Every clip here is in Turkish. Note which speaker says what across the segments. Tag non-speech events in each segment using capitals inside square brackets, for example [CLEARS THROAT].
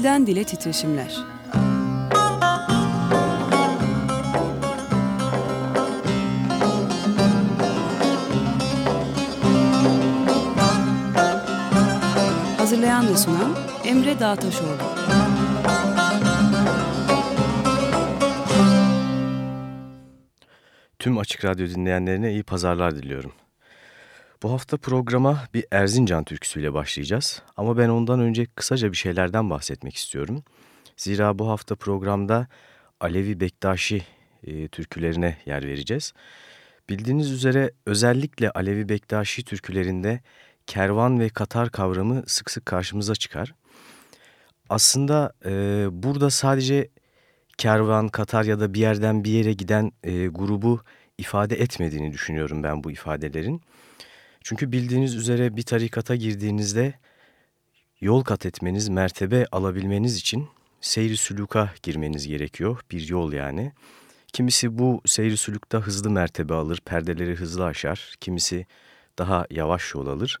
Speaker 1: Dilden Dile Titreşimler Hazırlayan ve sunan Emre Dağtaşoğlu
Speaker 2: Tüm Açık Radyo dinleyenlerine iyi pazarlar diliyorum. Bu hafta programa bir Erzincan türküsüyle başlayacağız. Ama ben ondan önce kısaca bir şeylerden bahsetmek istiyorum. Zira bu hafta programda Alevi Bektaşi e, türkülerine yer vereceğiz. Bildiğiniz üzere özellikle Alevi Bektaşi türkülerinde kervan ve katar kavramı sık sık karşımıza çıkar. Aslında e, burada sadece kervan, katar ya da bir yerden bir yere giden e, grubu ifade etmediğini düşünüyorum ben bu ifadelerin. Çünkü bildiğiniz üzere bir tarikata girdiğinizde yol kat etmeniz, mertebe alabilmeniz için seyri süluka girmeniz gerekiyor. Bir yol yani. Kimisi bu seyri sülükte hızlı mertebe alır, perdeleri hızlı aşar. Kimisi daha yavaş yol alır.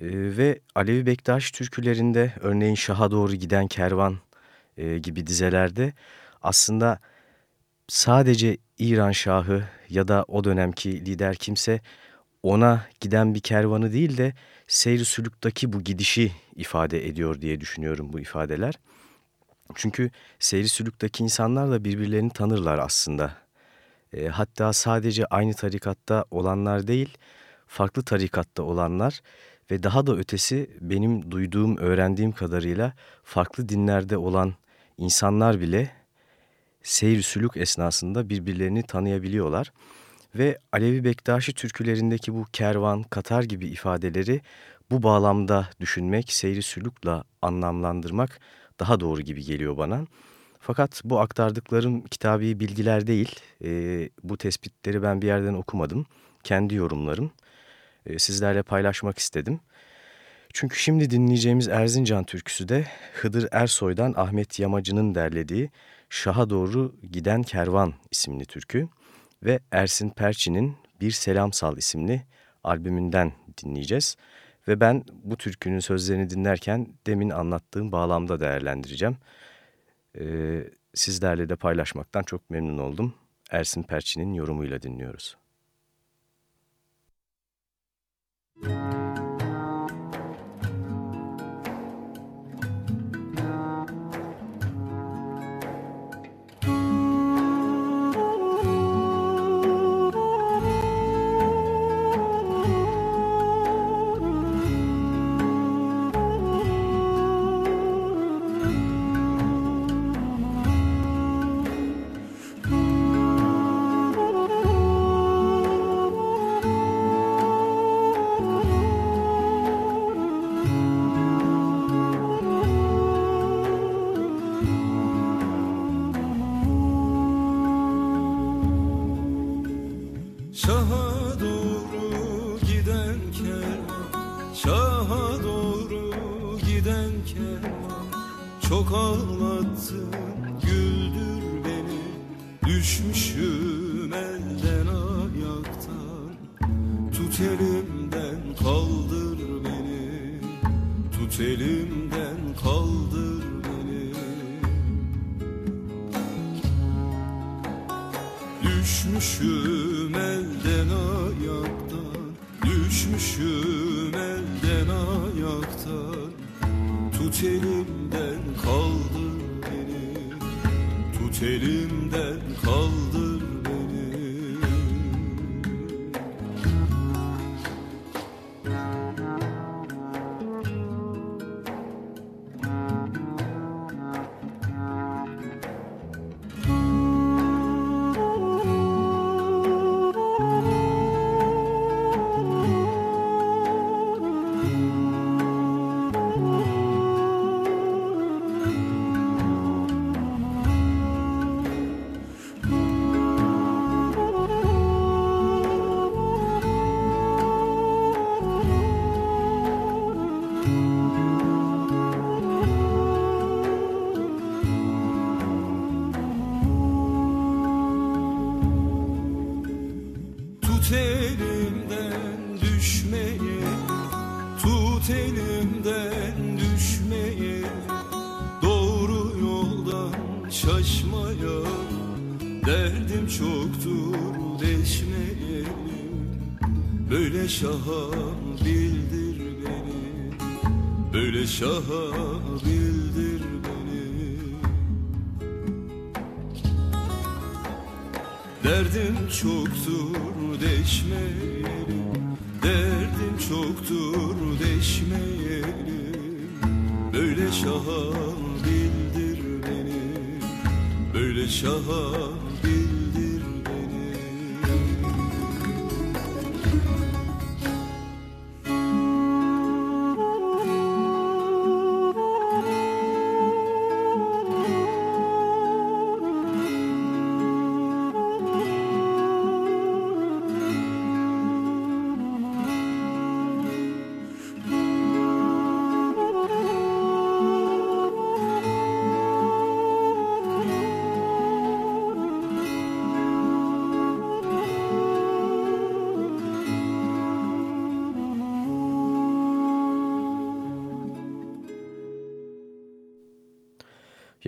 Speaker 2: Ee, ve Alevi Bektaş türkülerinde örneğin Şah'a doğru giden kervan e, gibi dizelerde aslında sadece İran Şahı ya da o dönemki lider kimse ona giden bir kervanı değil de seyri sülükteki bu gidişi ifade ediyor diye düşünüyorum bu ifadeler. Çünkü seyri sülükteki insanlar da birbirlerini tanırlar aslında. E, hatta sadece aynı tarikatta olanlar değil, farklı tarikatta olanlar ve daha da ötesi benim duyduğum, öğrendiğim kadarıyla farklı dinlerde olan insanlar bile seyir sülük esnasında birbirlerini tanıyabiliyorlar. Ve Alevi Bektaşi türkülerindeki bu kervan, katar gibi ifadeleri bu bağlamda düşünmek, seyri sülükle anlamlandırmak daha doğru gibi geliyor bana. Fakat bu aktardıklarım kitabi bilgiler değil. E, bu tespitleri ben bir yerden okumadım. Kendi yorumlarım. E, sizlerle paylaşmak istedim. Çünkü şimdi dinleyeceğimiz Erzincan türküsü de Hıdır Ersoy'dan Ahmet Yamacı'nın derlediği Şah'a Doğru Giden Kervan isimli türkü ve Ersin Perçin'in Bir Selam Sal isimli albümünden dinleyeceğiz. Ve ben bu türkünün sözlerini dinlerken demin anlattığım bağlamda değerlendireceğim. Ee, sizlerle de paylaşmaktan çok memnun oldum. Ersin Perçin'in yorumuyla dinliyoruz. Müzik
Speaker 3: sen Kervan Çok ağlattın güldür beni. Düşmüşüm elden ayaktan. Tut elimden kaldır beni. Tut elimden kaldır beni. Düşmüşüm elden ayaktan. Düşmüşüm Tut elimden kaldır beni. Tut elimden. Şaha bildir beni.
Speaker 2: Böyle şaha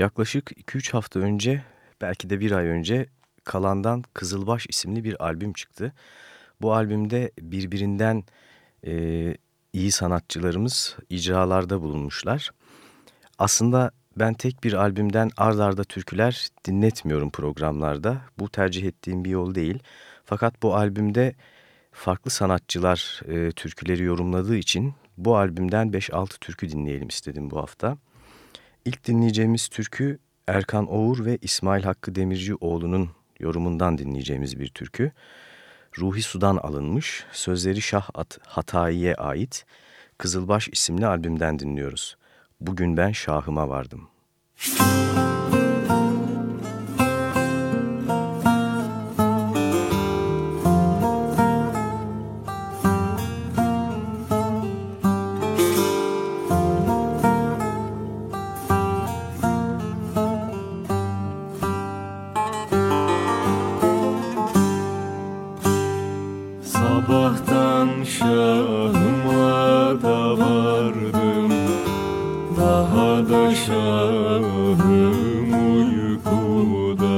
Speaker 2: Yaklaşık 2-3 hafta önce belki de bir ay önce Kalan'dan Kızılbaş isimli bir albüm çıktı. Bu albümde birbirinden e, iyi sanatçılarımız icralarda bulunmuşlar. Aslında ben tek bir albümden ard arda türküler dinletmiyorum programlarda. Bu tercih ettiğim bir yol değil. Fakat bu albümde farklı sanatçılar e, türküleri yorumladığı için bu albümden 5-6 türkü dinleyelim istedim bu hafta. İlk dinleyeceğimiz türkü Erkan Oğur ve İsmail Hakkı Demircioğlu'nun yorumundan dinleyeceğimiz bir türkü. Ruhi Sudan alınmış, sözleri Şah At Hatayi'ye ait Kızılbaş isimli albümden dinliyoruz. Bugün ben şahıma vardım. Müzik
Speaker 4: Sabahtan şahıma da vardım. Daha da şahım uykuda.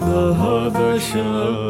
Speaker 2: Daha da şahım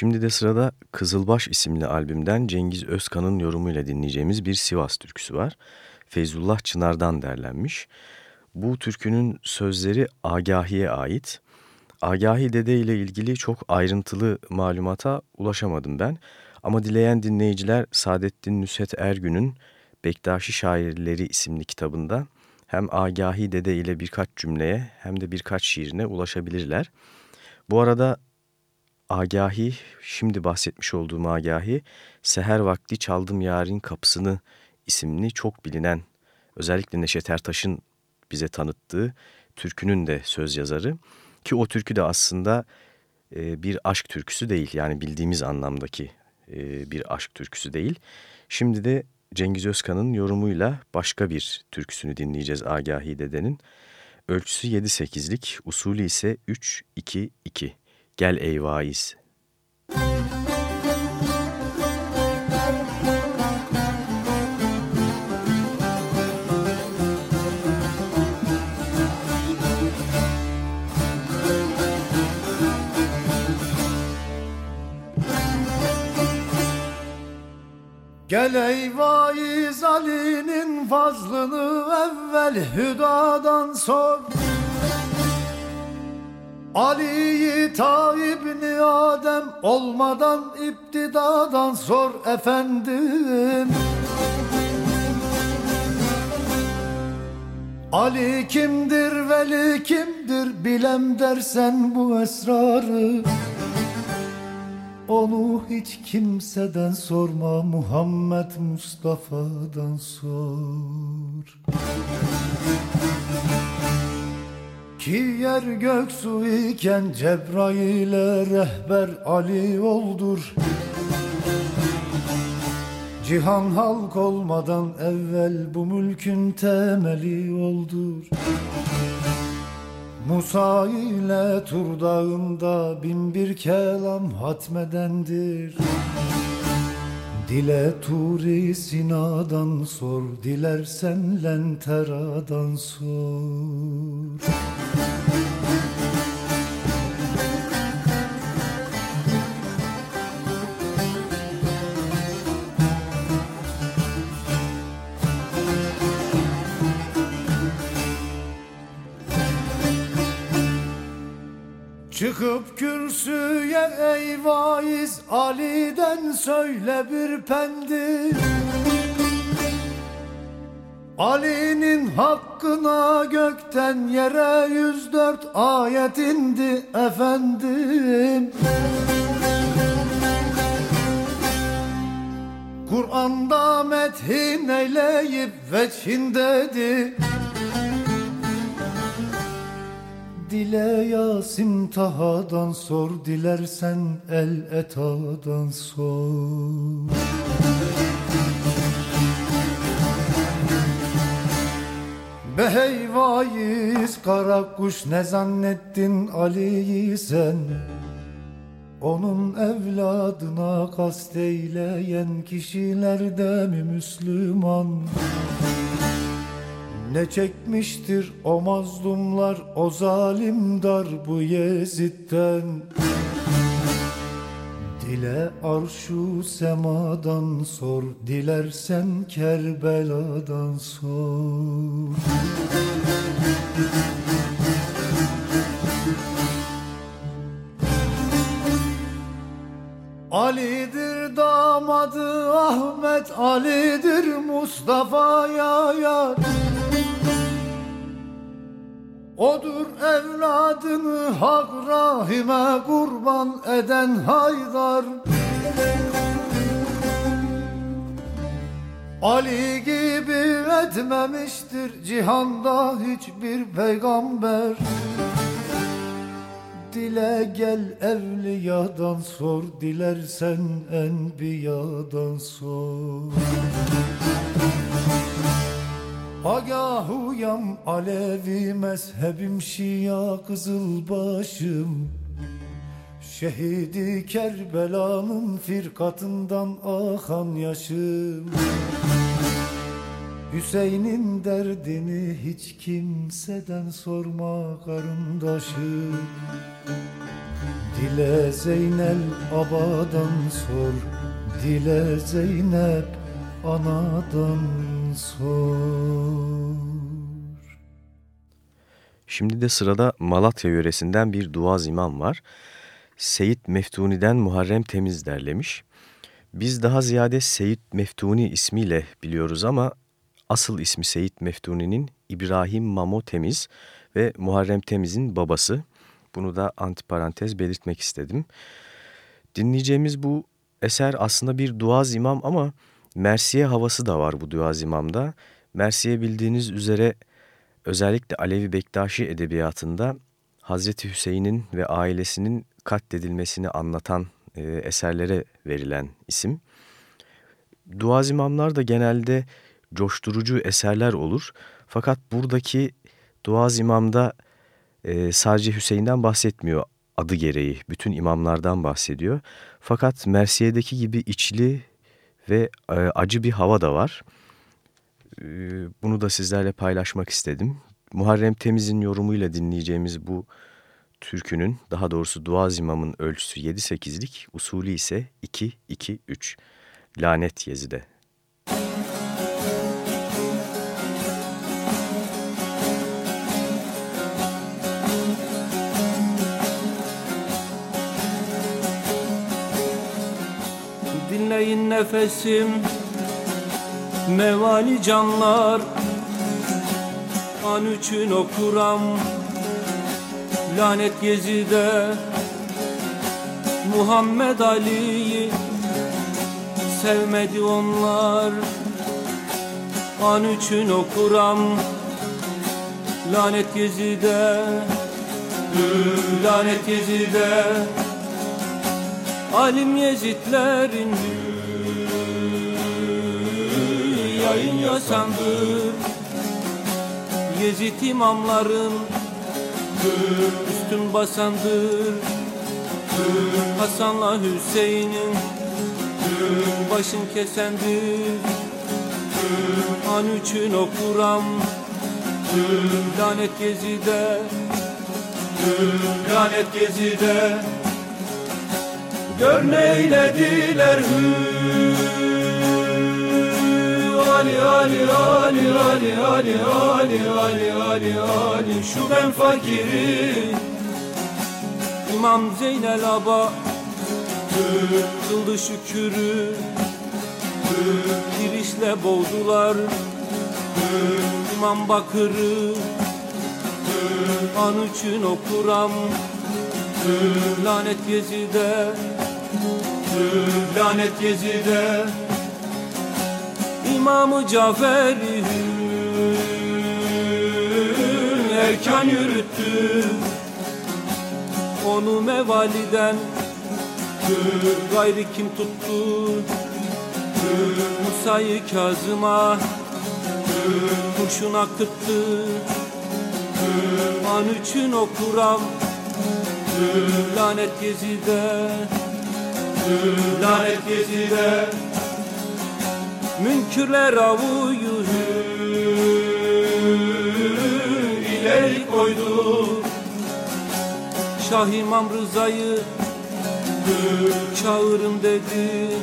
Speaker 2: Şimdi de sırada Kızılbaş isimli albümden Cengiz Özkan'ın yorumuyla dinleyeceğimiz bir Sivas türküsü var. Feyzullah Çınar'dan derlenmiş. Bu türkünün sözleri Agahi'ye ait. Agahi Dede ile ilgili çok ayrıntılı malumata ulaşamadım ben. Ama dileyen dinleyiciler Saadettin Nusret Ergün'ün Bektaşi Şairleri isimli kitabında hem Agahi Dede ile birkaç cümleye hem de birkaç şiirine ulaşabilirler. Bu arada Agahi, şimdi bahsetmiş olduğum Agahi, Seher Vakti Çaldım Yarın Kapısını isimli çok bilinen, özellikle Neşet Ertaş'ın bize tanıttığı türkünün de söz yazarı. Ki o türkü de aslında e, bir aşk türküsü değil, yani bildiğimiz anlamdaki e, bir aşk türküsü değil. Şimdi de Cengiz Özkan'ın yorumuyla başka bir türküsünü dinleyeceğiz Agahi Dede'nin. Ölçüsü 7-8'lik, usulü ise 3-2-2. Gel ey vaiz.
Speaker 5: Gel ey vaiz Ali'nin fazlını evvel hüdadan sor Ali'yi ta İbni Adem olmadan iptidadan sor efendim. Ali kimdir veli kimdir bilem dersen bu esrarı. Onu hiç kimseden sorma Muhammed Mustafa'dan sor ki yer gök su iken Cebrail'e rehber Ali oldur. Cihan halk olmadan evvel bu mülkün temeli oldur. Musa ile Tur dağında bin bir kelam hatmedendir Dile Turi Sina'dan sor, dilersen Lentera'dan sor. Çıkıp kürsüye ey vaiz Ali'den söyle bir pendi Ali'nin hakkına gökten yere yüz dört ayet indi efendim. Kur'an'da methin eyleyip veçhin dedi Dile Yasin Taha'dan sor Dilersen El Eta'dan sor Be hey vaiz kara kuş ne zannettin Ali'yi sen Onun evladına kasteyleyen kişiler de mi Müslüman? Ne çekmiştir o mazlumlar o zalim dar bu Yezid'den? Dile arşu semadan sor Dilersen Kerbela'dan sor. Ali'dir damadı Ahmet Ali'dir Mustafa'ya yar Odur evladını hak rahime kurban eden Haydar. Ali gibi etmemiştir cihanda hiçbir peygamber. Dile gel evliyadan sor Dilersen enbiyadan sor Agahuyam Alevi mezhebim Şia kızılbaşım. Şehidi Kerbela'nın firkatından akan yaşım. Hüseyin'in derdini hiç kimseden sorma karındaşım. Dile Zeynel abadan sor Dile Zeynep anadan sor
Speaker 2: Şimdi de sırada Malatya yöresinden bir duaz imam var. Seyit Meftuni'den Muharrem Temiz derlemiş. Biz daha ziyade Seyit Meftuni ismiyle biliyoruz ama asıl ismi Seyit Meftuni'nin İbrahim Mamo Temiz ve Muharrem Temiz'in babası. Bunu da antiparantez belirtmek istedim. Dinleyeceğimiz bu eser aslında bir duaz imam ama Mersiye havası da var bu duaz imamda. Mersiye bildiğiniz üzere özellikle Alevi Bektaşi edebiyatında Hazreti Hüseyin'in ve ailesinin katledilmesini anlatan e, eserlere verilen isim. Duaz imamlar da genelde coşturucu eserler olur. Fakat buradaki Duaz imamda e, sadece Hüseyin'den bahsetmiyor adı gereği. Bütün imamlardan bahsediyor. Fakat Mersiye'deki gibi içli ve e, acı bir hava da var. E, bunu da sizlerle paylaşmak istedim. Muharrem Temiz'in yorumuyla dinleyeceğimiz bu türkünün daha doğrusu Duaz imamın ölçüsü 7-8'lik, usulü ise 2-2-3. Lanet Yezide.
Speaker 6: Dinleyin nefesim Mevali canlar. An üçün okuram Lanet gezide. Muhammed Ali'yi Sevmedi onlar. An üçün okuram Lanet gezide. Lanet gezide Alim Yezidlerin yayın yasandır Yezid imamların üstün basandır. Hasan'la Hüseyin'in başın kesendir. An üçün okuram lanet gezide lanet gezide Gör neylediler hü. Ali Ali Ali Ali Ali Ali Ali Ali Ali Şu ben fakiri İmam Zeynel Aba Kıldı şükürü. Girişle boğdular. İmam Bakır'ı. An için okuram. Lanet gezide Lanet gezide. İmamı Cafer'i Erkan yürüttü. Onu mevaliden Gayri kim tuttu? Musa'yı Kazım'a Kurşun akıttı An için okuram Lanet gezide Lanet gezide Münkürler avuyu ileri koydu. Şah İmam Rıza'yı Çağırın dedi.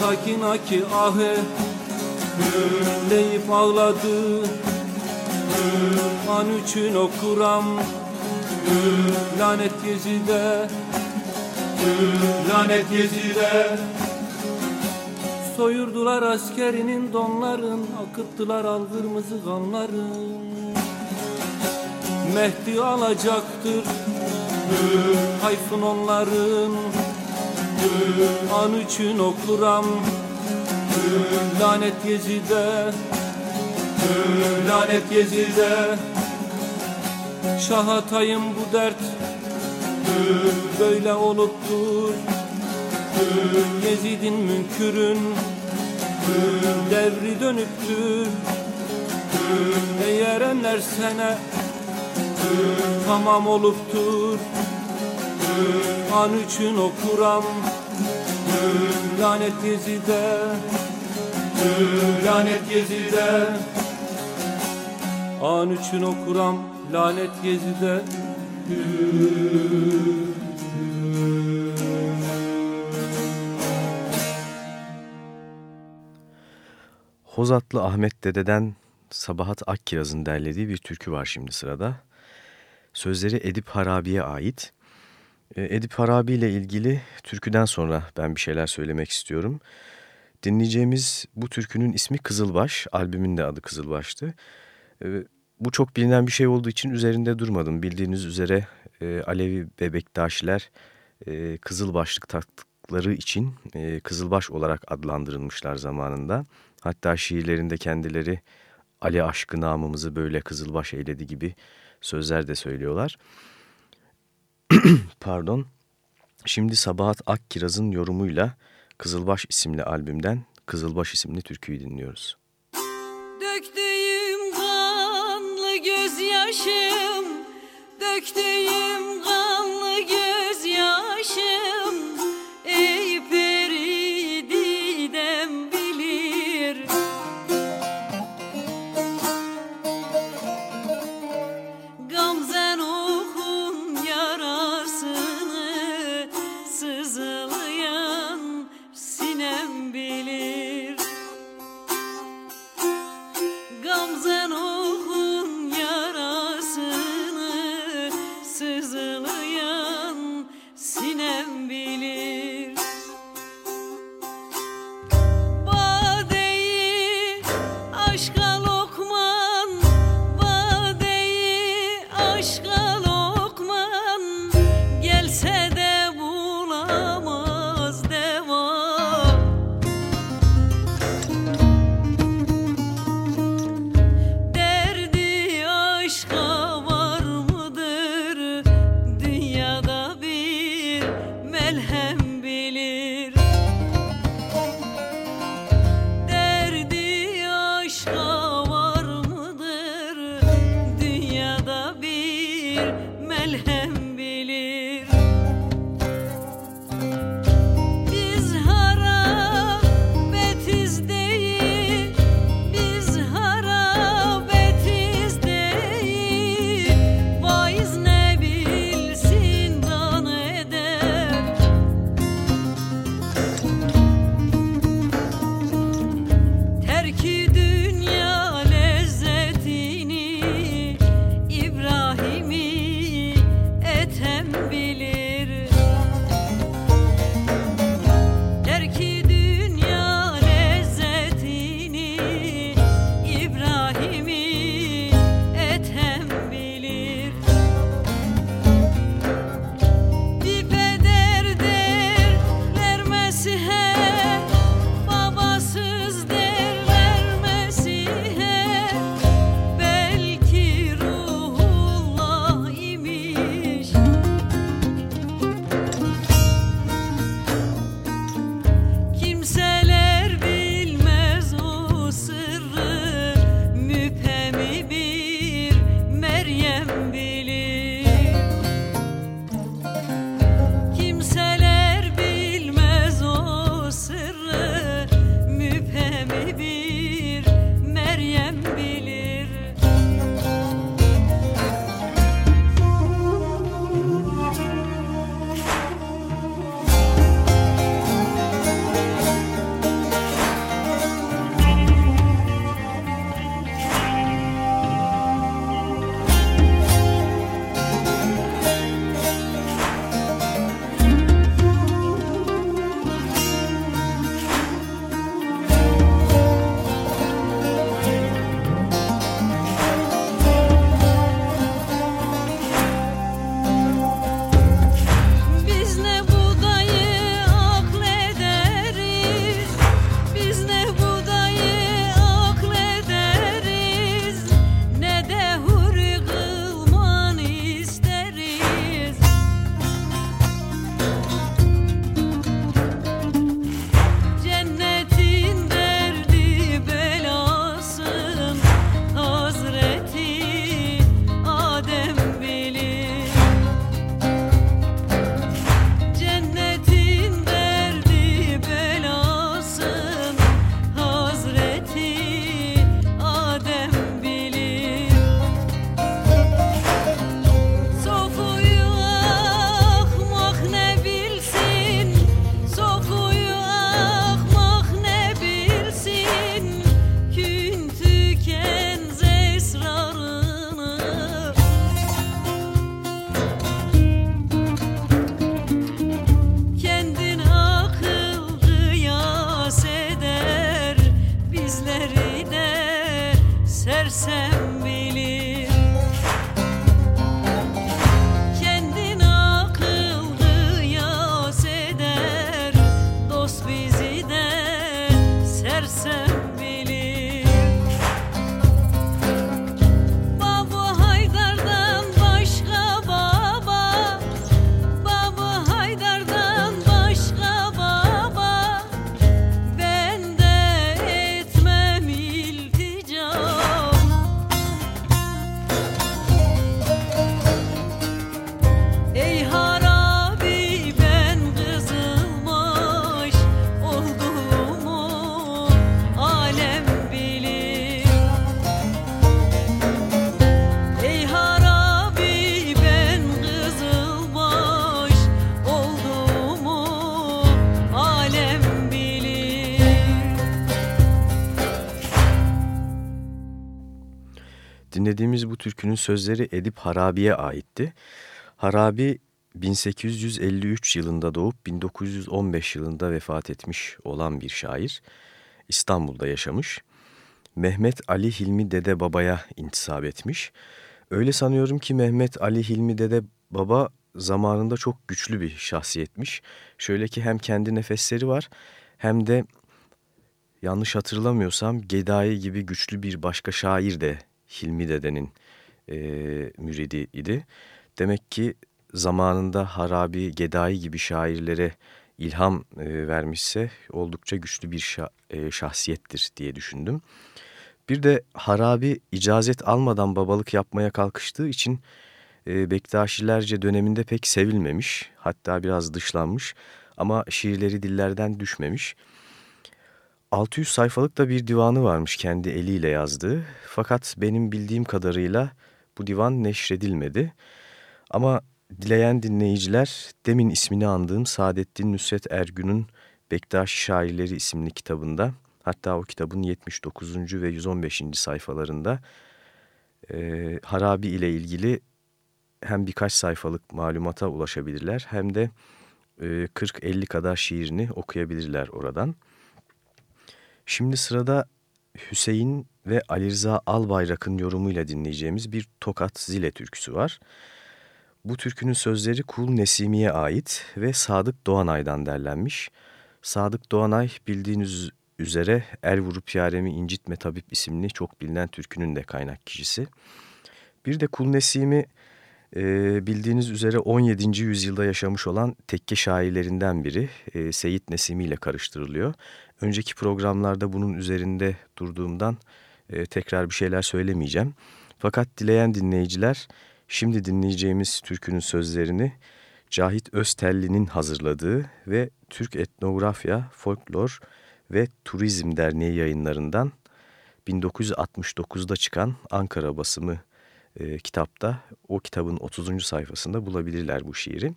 Speaker 6: Takinaki ahe Deyip ağladı. An üçün okuram Lanet gezide Lanet gezide Soyurdular askerinin donların Akıttılar al kırmızı kanların Mehdi alacaktır Hayfın onların. An için okuram Lanet Yezide Lanet Yezide Şahatayım bu dert Böyle oluptur Yezid'in münkürün Devri dönüktür. Eğer enler sene Tamam oluptur. An için okuram. Lanet Yezide. Lanet Yezide. An için okuram. Lanet Yezide
Speaker 2: Hozatlı Ahmet Dede'den Sabahat Akkiraz'ın derlediği bir türkü var şimdi sırada. Sözleri Edip Harabi'ye ait. E, Edip Harabi ile ilgili türküden sonra ben bir şeyler söylemek istiyorum. Dinleyeceğimiz bu türkünün ismi Kızılbaş, albümün de adı Kızılbaş'tı. E, bu çok bilinen bir şey olduğu için üzerinde durmadım. Bildiğiniz üzere e, Alevi ve Bektaşiler Kızılbaşlık taktıkları için Kızılbaş olarak adlandırılmışlar zamanında. Hatta şiirlerinde kendileri Ali aşkı namımızı böyle Kızılbaş eyledi gibi sözler de söylüyorlar. [CLEARS THROAT] Pardon. Şimdi Sabahat Akkiraz'ın yorumuyla Kızılbaş isimli albümden Kızılbaş isimli türküyü dinliyoruz.
Speaker 7: Kanlı gözyaşım, döktüğüm kanlı
Speaker 2: türkünün sözleri Edip Harabi'ye aitti. Harabi 1853 yılında doğup 1915 yılında vefat etmiş olan bir şair. İstanbul'da yaşamış. Mehmet Ali Hilmi Dede Baba'ya intisap etmiş. Öyle sanıyorum ki Mehmet Ali Hilmi Dede Baba zamanında çok güçlü bir şahsiyetmiş. Şöyle ki hem kendi nefesleri var hem de yanlış hatırlamıyorsam Gedai gibi güçlü bir başka şair de Hilmi Dede'nin e, müridi idi. Demek ki zamanında Harabi, Gedai gibi şairlere ilham e, vermişse oldukça güçlü bir şah, e, şahsiyettir diye düşündüm. Bir de Harabi icazet almadan babalık yapmaya kalkıştığı için e, Bektaşilerce döneminde pek sevilmemiş. Hatta biraz dışlanmış ama şiirleri dillerden düşmemiş. 600 sayfalık da bir divanı varmış kendi eliyle yazdığı. Fakat benim bildiğim kadarıyla bu divan neşredilmedi. Ama dileyen dinleyiciler demin ismini andığım Saadettin Nusret Ergün'ün Bektaşi Şairleri isimli kitabında hatta o kitabın 79. ve 115. sayfalarında e, Harabi ile ilgili hem birkaç sayfalık malumata ulaşabilirler hem de e, 40-50 kadar şiirini okuyabilirler oradan. Şimdi sırada Hüseyin ve Ali Rıza Albayrak'ın yorumuyla dinleyeceğimiz bir Tokat Zile türküsü var. Bu türkünün sözleri Kul Nesimi'ye ait ve Sadık Doğanay'dan derlenmiş. Sadık Doğanay bildiğiniz üzere El Vurup Yaremi İncitme Tabip isimli çok bilinen türkünün de kaynak kişisi. Bir de Kul Nesimi e, bildiğiniz üzere 17. yüzyılda yaşamış olan tekke şairlerinden biri e, Seyit Nesimi ile karıştırılıyor. Önceki programlarda bunun üzerinde durduğumdan e, tekrar bir şeyler söylemeyeceğim. Fakat dileyen dinleyiciler şimdi dinleyeceğimiz türkünün sözlerini Cahit Öztelli'nin hazırladığı ve Türk Etnografya, Folklor ve Turizm Derneği yayınlarından 1969'da çıkan Ankara basımı e, kitapta o kitabın 30. sayfasında bulabilirler bu şiiri.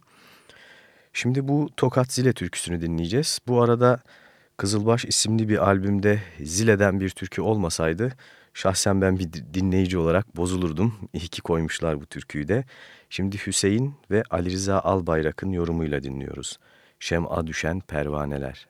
Speaker 2: Şimdi bu Tokat Zile türküsünü dinleyeceğiz. Bu arada Kızılbaş isimli bir albümde Zile'den bir türkü olmasaydı şahsen ben bir dinleyici olarak bozulurdum. İyi ki koymuşlar bu türküyü de. Şimdi Hüseyin ve Ali Rıza Albayrak'ın yorumuyla dinliyoruz. Şem'a düşen pervaneler.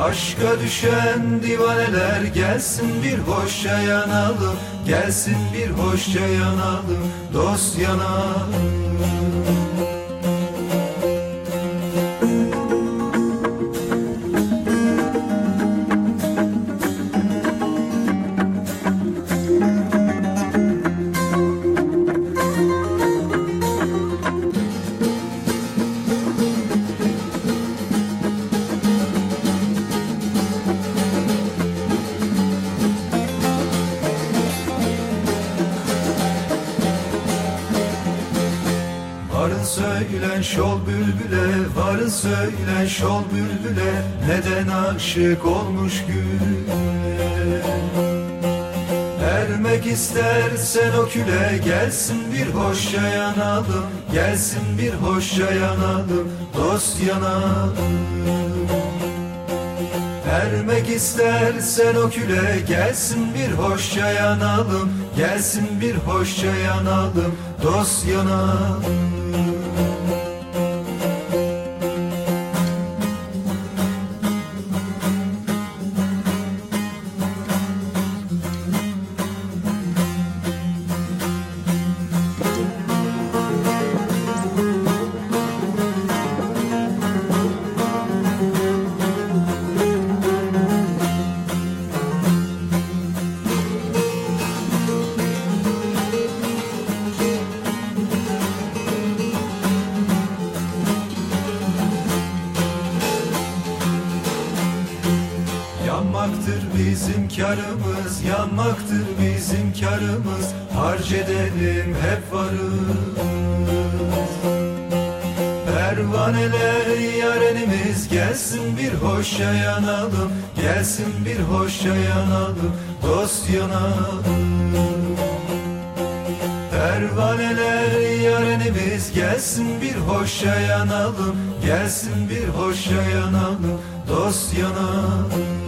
Speaker 6: Aşka düşen divaneler gelsin bir hoş yanalım Gelsin bir hoş yanalım dost yanalım
Speaker 8: aşık olmuş güle Ermek istersen o küle Gelsin bir hoşça yanalım. Gelsin bir hoşça yanalım Dost yanalım. Ermek istersen o küle Gelsin bir hoşça yanalım. Gelsin bir hoşça yanalım Dost yanalım Pervaneler yarenimiz gelsin bir hoşça yanalım Gelsin bir hoşça yanalım, dost yanalım. Pervaneler yarenimiz gelsin bir hoşça yanalım Gelsin bir hoşça yanalım, dost yanalım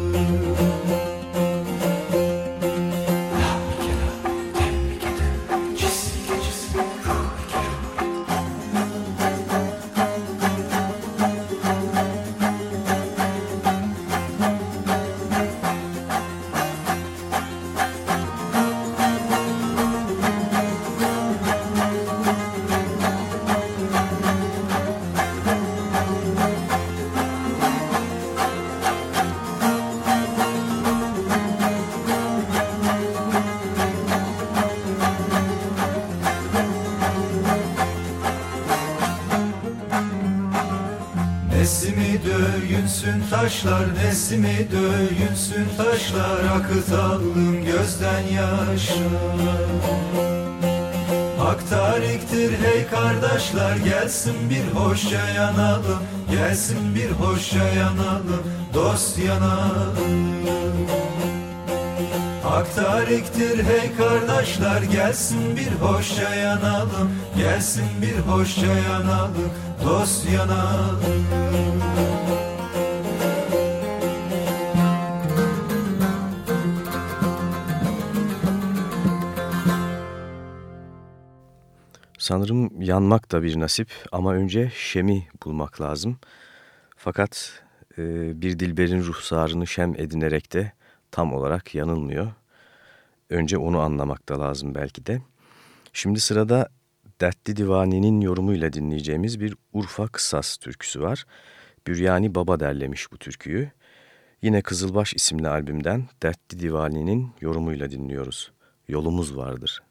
Speaker 8: taşlar, nesimi döyünsün taşlar Akıtalım gözden yaşlar Hak tariktir hey kardeşler Gelsin bir hoşça yanalım Gelsin bir hoşça yanalım Dost yanalım. Hak tariktir hey kardeşler Gelsin bir hoşça yanalım Gelsin bir hoşça yanalım Dost yanalım
Speaker 9: Sanırım yanmak da bir nasip ama önce şemi bulmak lazım. Fakat e, bir dilberin ruhsarını şem edinerek de tam olarak yanılmıyor. Önce onu anlamak da lazım belki de. Şimdi sırada Dertli Divani'nin yorumuyla dinleyeceğimiz bir Urfa Kısas türküsü var. Büryani Baba derlemiş bu türküyü. Yine Kızılbaş isimli albümden Dertli Divani'nin yorumuyla dinliyoruz. Yolumuz vardır.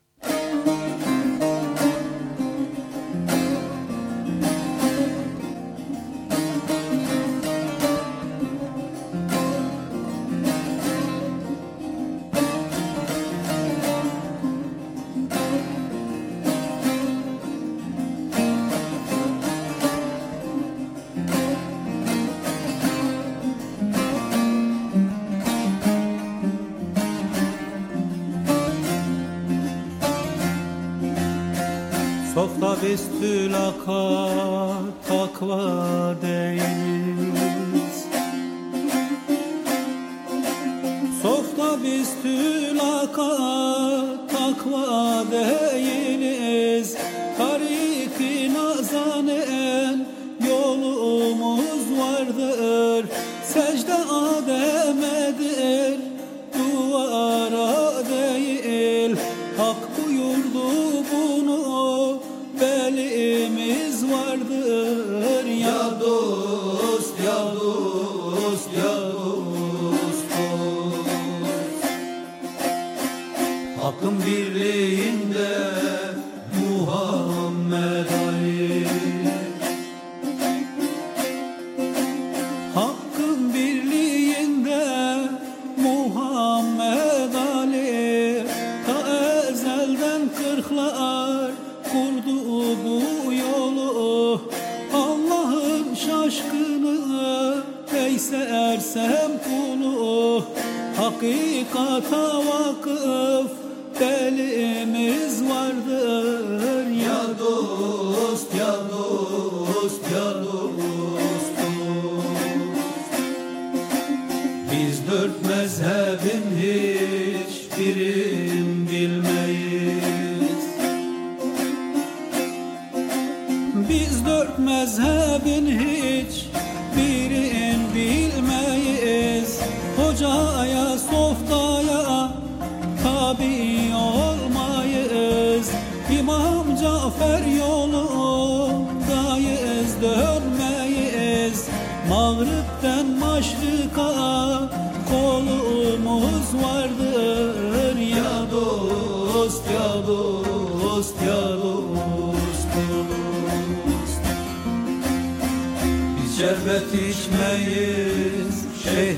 Speaker 10: öyleyse ersem kulu
Speaker 9: Hakikata vakıf delimiz vardır Ya dost ya dost.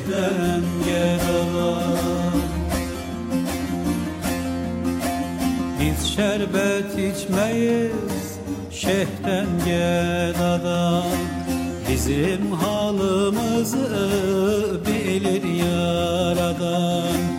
Speaker 9: Şeyhten geradan Biz şerbet içmeyiz şeyhten gedadan Bizim halımızı bilir yaradan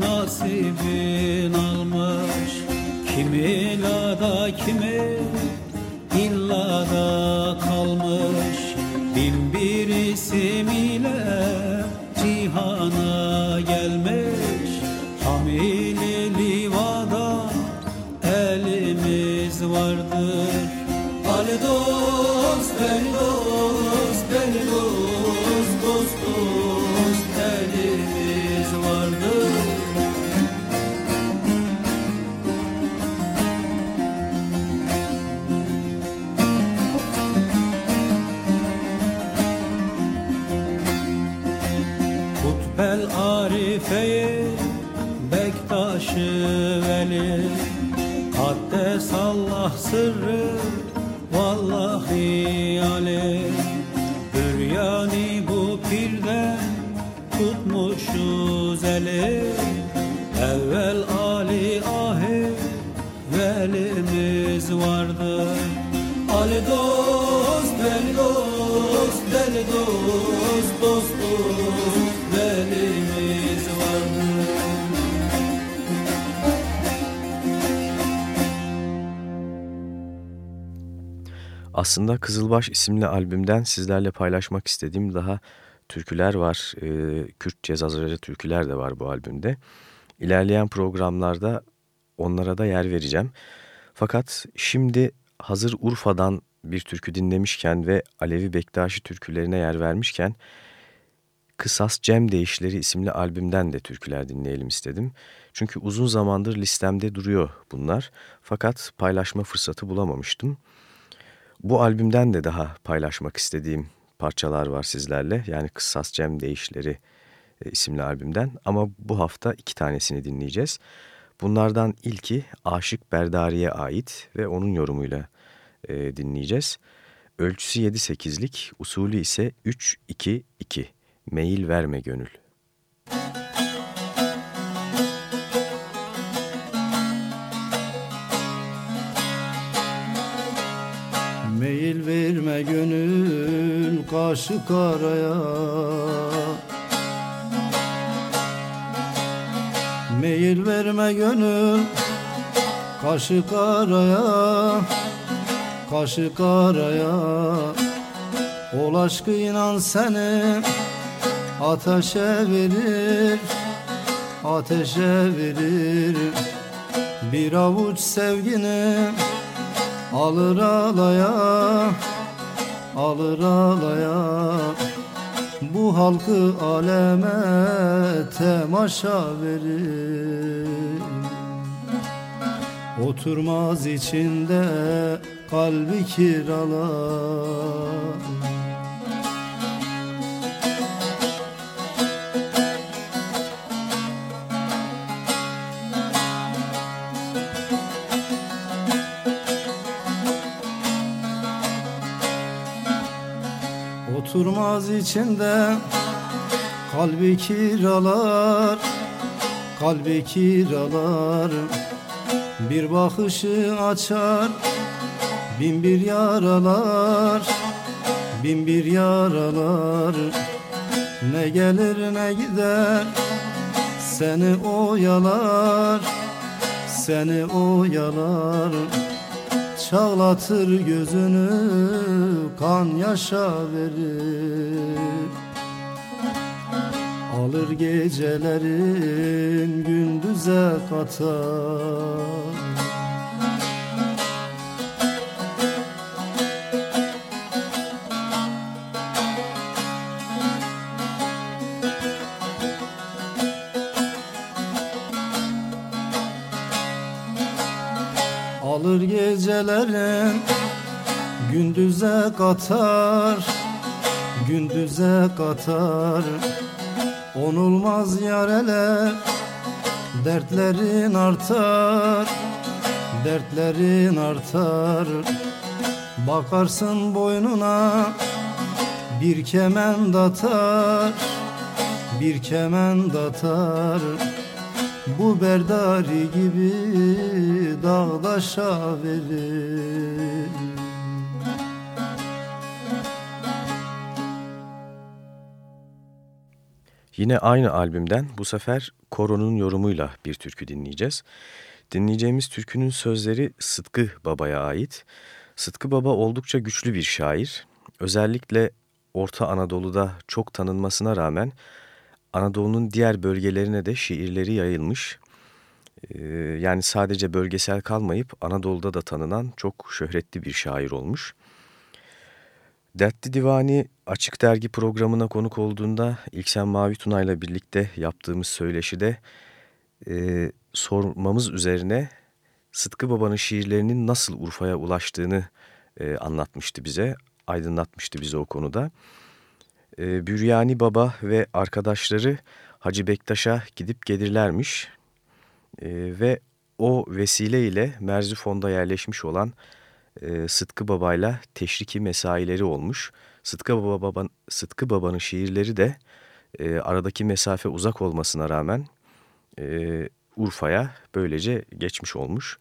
Speaker 9: nasibin almış. Kimi ilada kimi illada. kalmış Allah
Speaker 2: Aslında Kızılbaş isimli albümden sizlerle paylaşmak istediğim daha türküler var. Ee, Kürtçe, Zazaca türküler de var bu albümde. İlerleyen programlarda onlara da yer vereceğim. Fakat şimdi hazır Urfa'dan bir türkü dinlemişken ve Alevi Bektaşi türkülerine yer vermişken Kısas Cem Değişleri isimli albümden de türküler dinleyelim istedim. Çünkü uzun zamandır listemde duruyor bunlar fakat paylaşma fırsatı bulamamıştım. Bu albümden de daha paylaşmak istediğim parçalar var sizlerle. Yani Kıssas Cem Değişleri e, isimli albümden ama bu hafta iki tanesini dinleyeceğiz. Bunlardan ilki Aşık Berdari'ye ait ve onun yorumuyla e, dinleyeceğiz. Ölçüsü 7-8'lik, usulü ise 3-2-2. Meyil verme gönül.
Speaker 5: Kaşı karaya. Meyil verme gönül kaşı karaya. Kaşı karaya. Ol aşkı inan seni ateşe verir Ateşe verir. Bir avuç sevgini Alır alaya Alır alaya Bu halkı aleme temaşa verir. Oturmaz içinde
Speaker 11: kalbi kiralar Oturmaz içinde. Kalbi kiralar Kalbi kiralar. Bir bakışı açar Bin bir yaralar Bin bir yaralar. Ne gelir ne gider Seni oyalar Seni oyalar Çağlatır gözünü Kan yaşa verir. Alır gecelerin gündüze katar Alır gecelerin gündüze katar Gündüze katar. Onulmaz yareler Dertlerin artar Dertlerin artar. Bakarsın boynuna Bir kemen datar Bir kemen datar Bu berdari gibi Dağdaşa verir
Speaker 2: Yine aynı albümden bu sefer Koro'nun yorumuyla bir türkü dinleyeceğiz. Dinleyeceğimiz türkünün sözleri Sıtkı Baba'ya ait. Sıtkı Baba oldukça güçlü bir şair. Özellikle Orta Anadolu'da çok tanınmasına rağmen Anadolu'nun diğer bölgelerine de şiirleri yayılmış. Ee, yani sadece bölgesel kalmayıp Anadolu'da da tanınan çok şöhretli bir şair olmuş. Dertli Divani Açık Dergi programına konuk olduğunda İlksen Mavi Tuna'yla birlikte yaptığımız söyleşide e, sormamız üzerine Sıtkı Baba'nın şiirlerinin nasıl Urfa'ya ulaştığını e, anlatmıştı bize, aydınlatmıştı bize o konuda. E, Büryani Baba ve arkadaşları Hacı Bektaş'a gidip gelirlermiş e, ve o vesileyle Merzifon'da yerleşmiş olan e, Sıtkı Baba'yla teşriki mesaileri olmuş. Sıtkı, Baba, Sıtkı Baba'nın şiirleri de e, aradaki mesafe uzak olmasına rağmen e, Urfa'ya böylece geçmiş olmuş.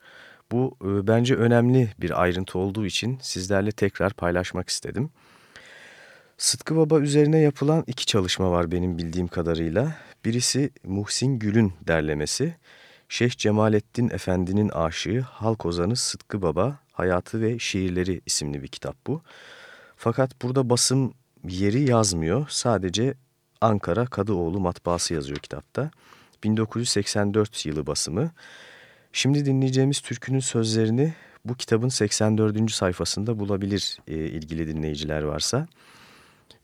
Speaker 2: Bu e, bence önemli bir ayrıntı olduğu için sizlerle tekrar paylaşmak istedim. Sıtkı Baba üzerine yapılan iki çalışma var benim bildiğim kadarıyla. Birisi Muhsin Gül'ün derlemesi. Şeyh Cemalettin Efendi'nin aşığı halk ozanı Sıtkı Baba Hayatı ve Şiirleri isimli bir kitap bu. Fakat burada basım yeri yazmıyor. Sadece Ankara Kadıoğlu matbaası yazıyor kitapta. 1984 yılı basımı. Şimdi dinleyeceğimiz türkünün sözlerini bu kitabın 84. sayfasında bulabilir e, ilgili dinleyiciler varsa.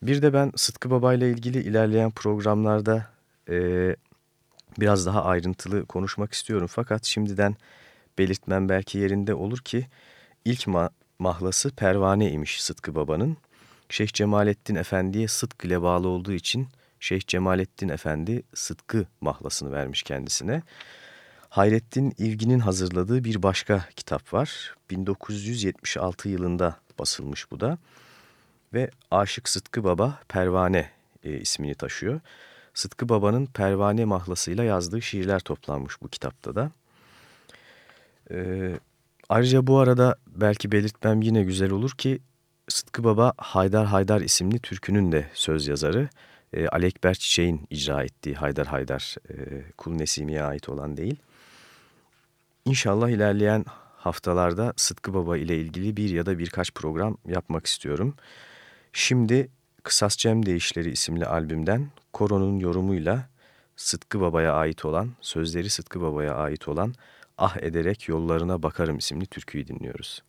Speaker 2: Bir de ben Sıtkı Baba ile ilgili ilerleyen programlarda e, biraz daha ayrıntılı konuşmak istiyorum. Fakat şimdiden belirtmem belki yerinde olur ki ilk ma mahlası Pervane imiş Sıtkı Baba'nın. Şeyh Cemalettin Efendi'ye Sıtkı ile bağlı olduğu için Şeyh Cemalettin Efendi Sıtkı mahlasını vermiş kendisine. Hayrettin İlgin'in hazırladığı bir başka kitap var. 1976 yılında basılmış bu da. Ve Aşık Sıtkı Baba Pervane e, ismini taşıyor. Sıtkı Baba'nın Pervane mahlasıyla yazdığı şiirler toplanmış bu kitapta da. Ee, ayrıca bu arada belki belirtmem yine güzel olur ki Sıtkı Baba Haydar Haydar isimli türkünün de söz yazarı. E, Alekber Çiçek'in icra ettiği Haydar Haydar e, Kul Nesimi'ye ait olan değil. İnşallah ilerleyen haftalarda Sıtkı Baba ile ilgili bir ya da birkaç program yapmak istiyorum. Şimdi Kısas Cem Değişleri isimli albümden Koro'nun yorumuyla Sıtkı Baba'ya ait olan, sözleri Sıtkı Baba'ya ait olan Ah Ederek Yollarına Bakarım isimli türküyü dinliyoruz.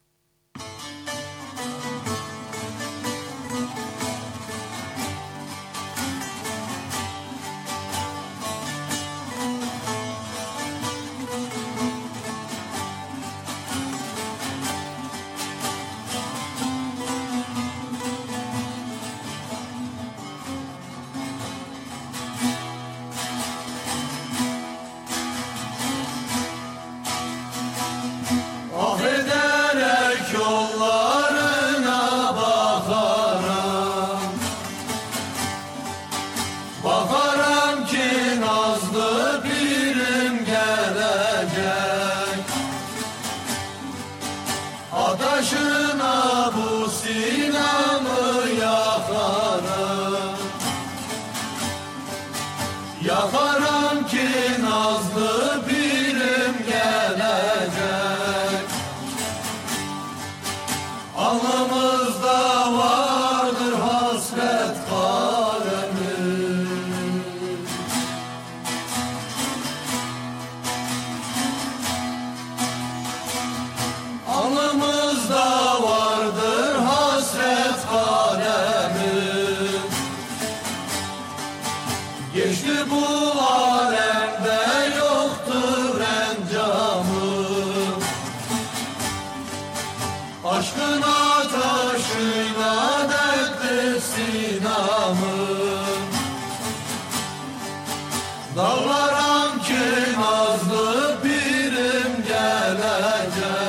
Speaker 6: wonder.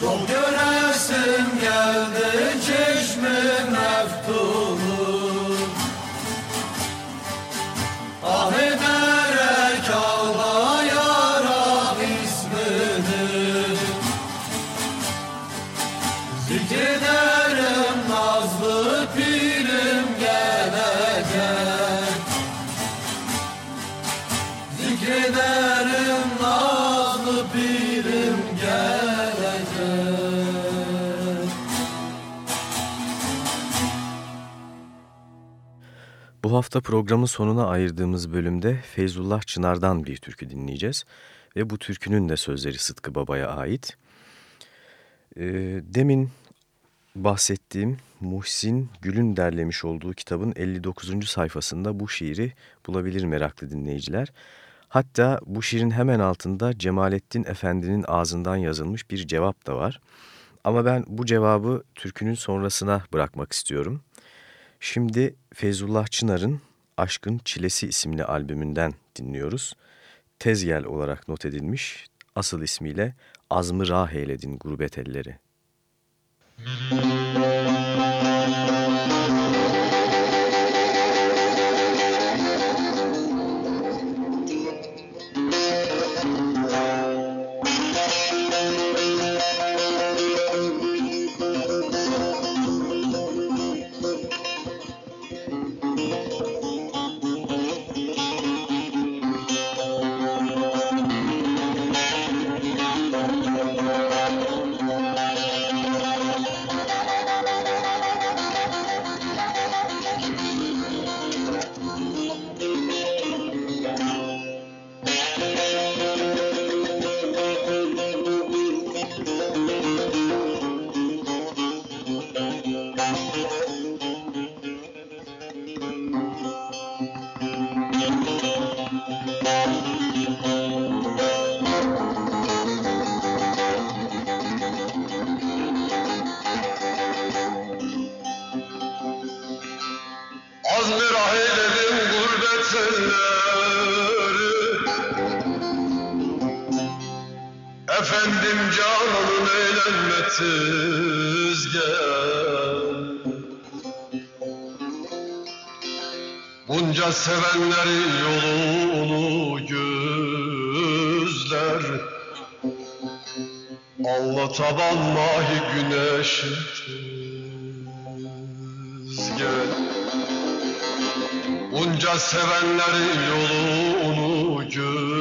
Speaker 6: Çok göresim geldi çeşme meftunu
Speaker 2: Bu hafta programın sonuna ayırdığımız bölümde Feyzullah Çınar'dan bir türkü dinleyeceğiz. Ve bu türkünün de sözleri Sıtkı Baba'ya ait. Ee, demin bahsettiğim Muhsin Gül'ün derlemiş olduğu kitabın 59. sayfasında bu şiiri bulabilir meraklı dinleyiciler. Hatta bu şiirin hemen altında Cemalettin Efendi'nin ağzından yazılmış bir cevap da var. Ama ben bu cevabı türkünün sonrasına bırakmak istiyorum. Şimdi Feyzullah Çınar'ın Aşkın Çilesi isimli albümünden dinliyoruz. Tezgel olarak not edilmiş, asıl ismiyle Azmı Rah eyledin gurbet elleri.
Speaker 12: Azmi Bunca sevenlerin yolunu gözler. Allah taban mahi güneşitiz gel Bunca sevenlerin yolunu gözler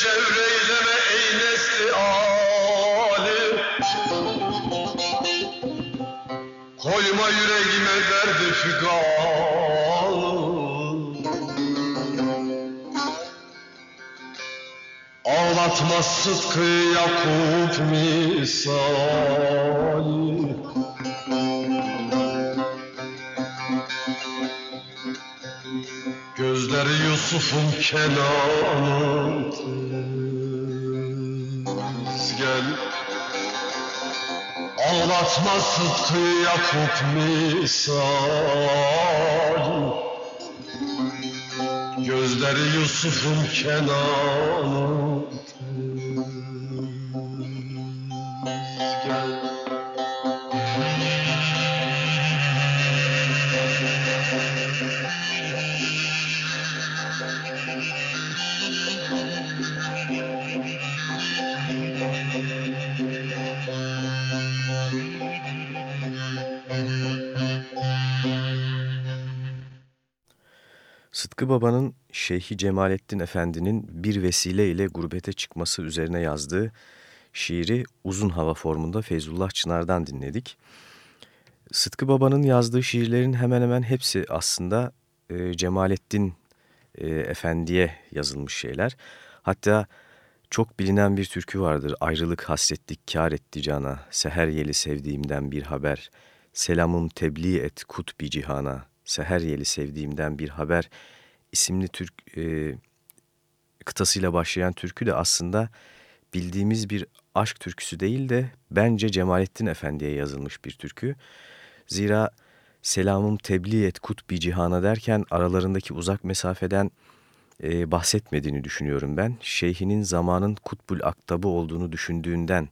Speaker 12: Bize cevreyleme ey nesli Ali Koyma yüreğime derdi figan. Ağlatma Sıtkı Yakup misali. Gözleri Yusuf'un Kenan'ın gel. Ağlatma Sıtkı Yakup misali Gözleri Yusuf'un Kenan'ın
Speaker 2: Baba'nın Şeyhi Cemalettin Efendi'nin bir vesile ile gurbete çıkması üzerine yazdığı şiiri uzun hava formunda Feyzullah Çınar'dan dinledik. Sıtkı Baba'nın yazdığı şiirlerin hemen hemen hepsi aslında e, Cemalettin e, Efendi'ye yazılmış şeyler. Hatta çok bilinen bir türkü vardır. Ayrılık hasretlik kar etti cana, seher yeli sevdiğimden bir haber. Selamım tebliğ et kut bir cihana, seher yeli sevdiğimden bir haber isimli Türk e, kıtasıyla başlayan türkü de aslında bildiğimiz bir aşk türküsü değil de bence Cemalettin Efendi'ye yazılmış bir türkü. Zira selamım tebliğ et kut bir cihana derken aralarındaki uzak mesafeden e, bahsetmediğini düşünüyorum ben. Şeyhinin zamanın kutbul aktabı olduğunu düşündüğünden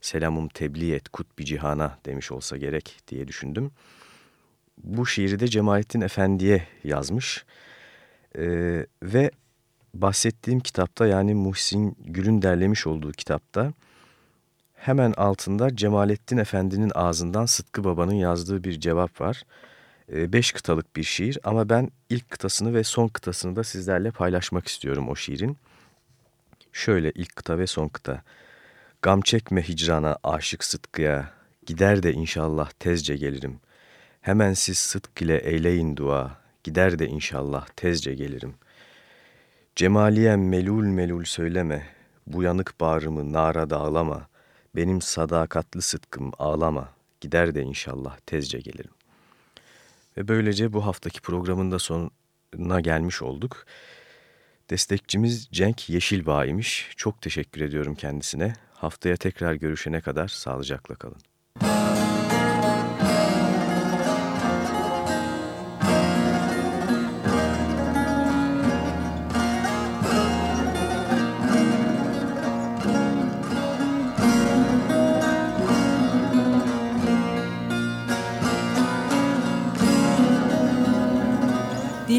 Speaker 2: selamım tebliğ et kut bir cihana demiş olsa gerek diye düşündüm. Bu şiiri de Cemalettin Efendi'ye yazmış. Ee, ve bahsettiğim kitapta yani Muhsin Gül'ün derlemiş olduğu kitapta hemen altında Cemalettin Efendi'nin ağzından Sıtkı Baba'nın yazdığı bir cevap var. Ee, beş kıtalık bir şiir ama ben ilk kıtasını ve son kıtasını da sizlerle paylaşmak istiyorum o şiirin. Şöyle ilk kıta ve son kıta. Gam çekme hicrana aşık Sıtkı'ya, gider de inşallah tezce gelirim. Hemen siz Sıtkı ile eyleyin dua, gider de inşallah tezce gelirim. Cemaliyem melul melul söyleme, bu yanık bağrımı nara dağlama, benim sadakatli sıtkım ağlama, gider de inşallah tezce gelirim. Ve böylece bu haftaki programın da sonuna gelmiş olduk. Destekçimiz Cenk Yeşilbağ. Çok teşekkür ediyorum kendisine. Haftaya tekrar görüşene kadar sağlıcakla kalın.